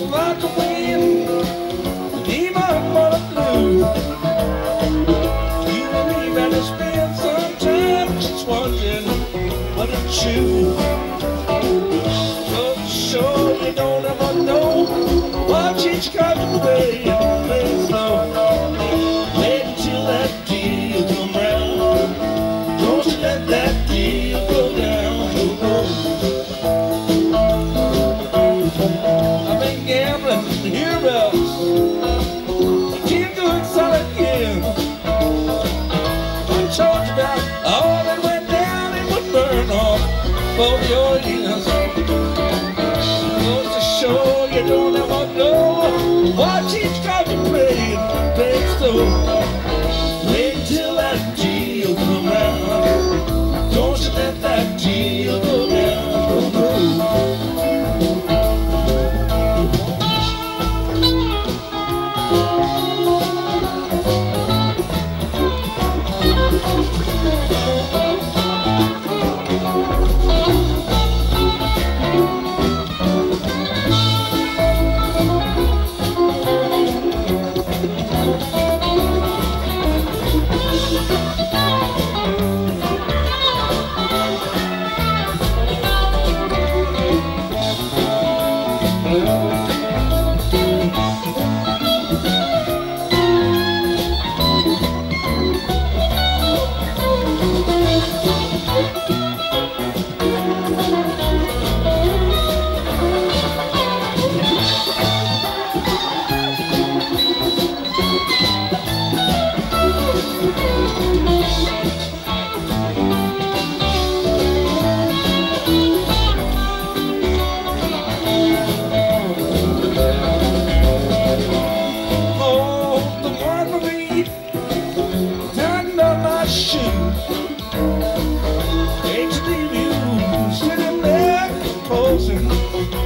Like a wind, blue. You spend some time just wondering what sure you don't ever know what each to play I've been gambling, hear bells. Can't do it all. I told you about all that went down and would burn off oh, for your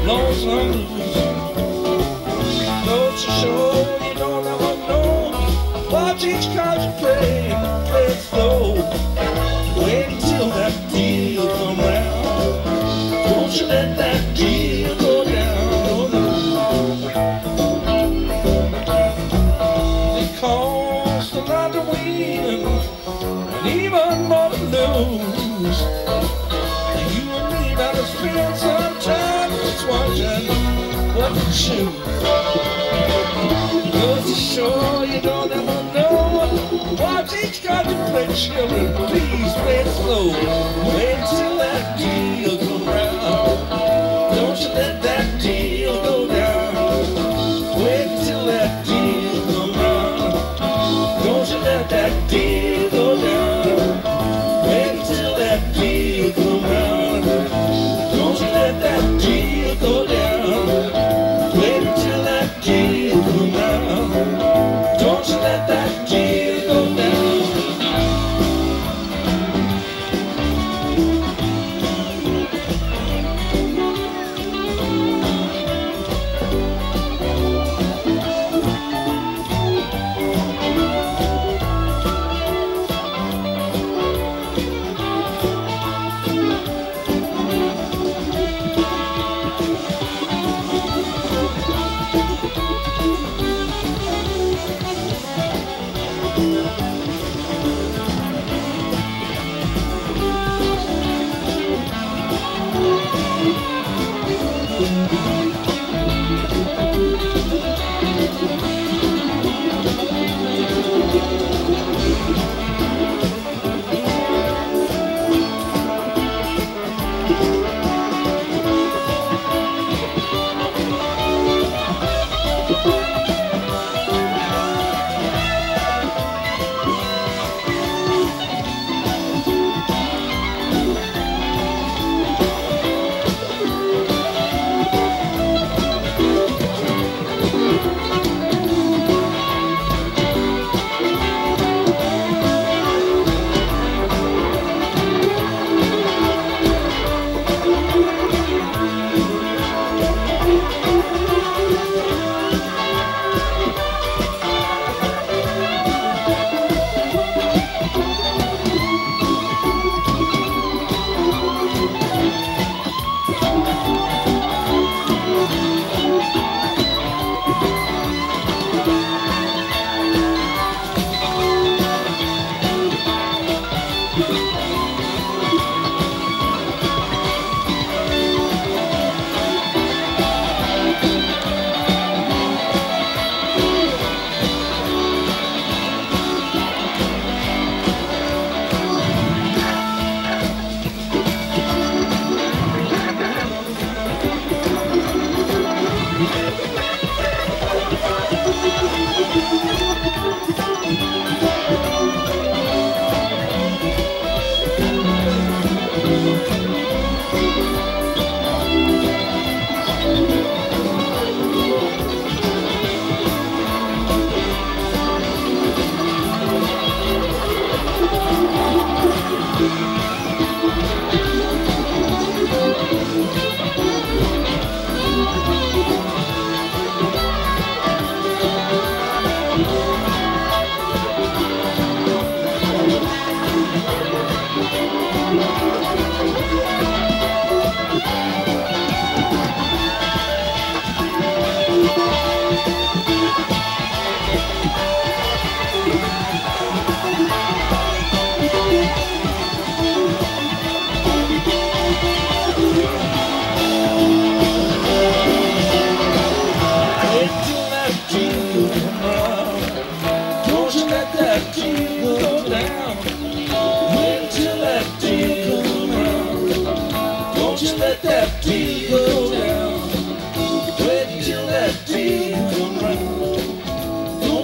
lonesome. Don't you don't ever know what each card you play, play it slow. Wait until that. Don't you let that choose. Goes to show you don't ever know what each got to play. Children, please play it slow.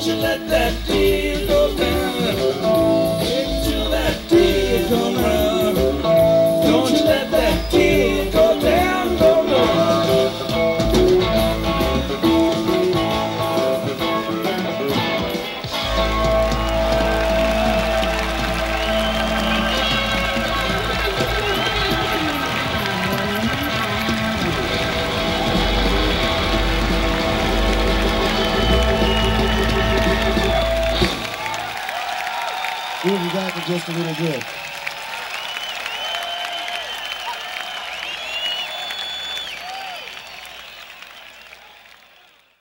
Won't you let that be go down? We'll be back in just a little bit.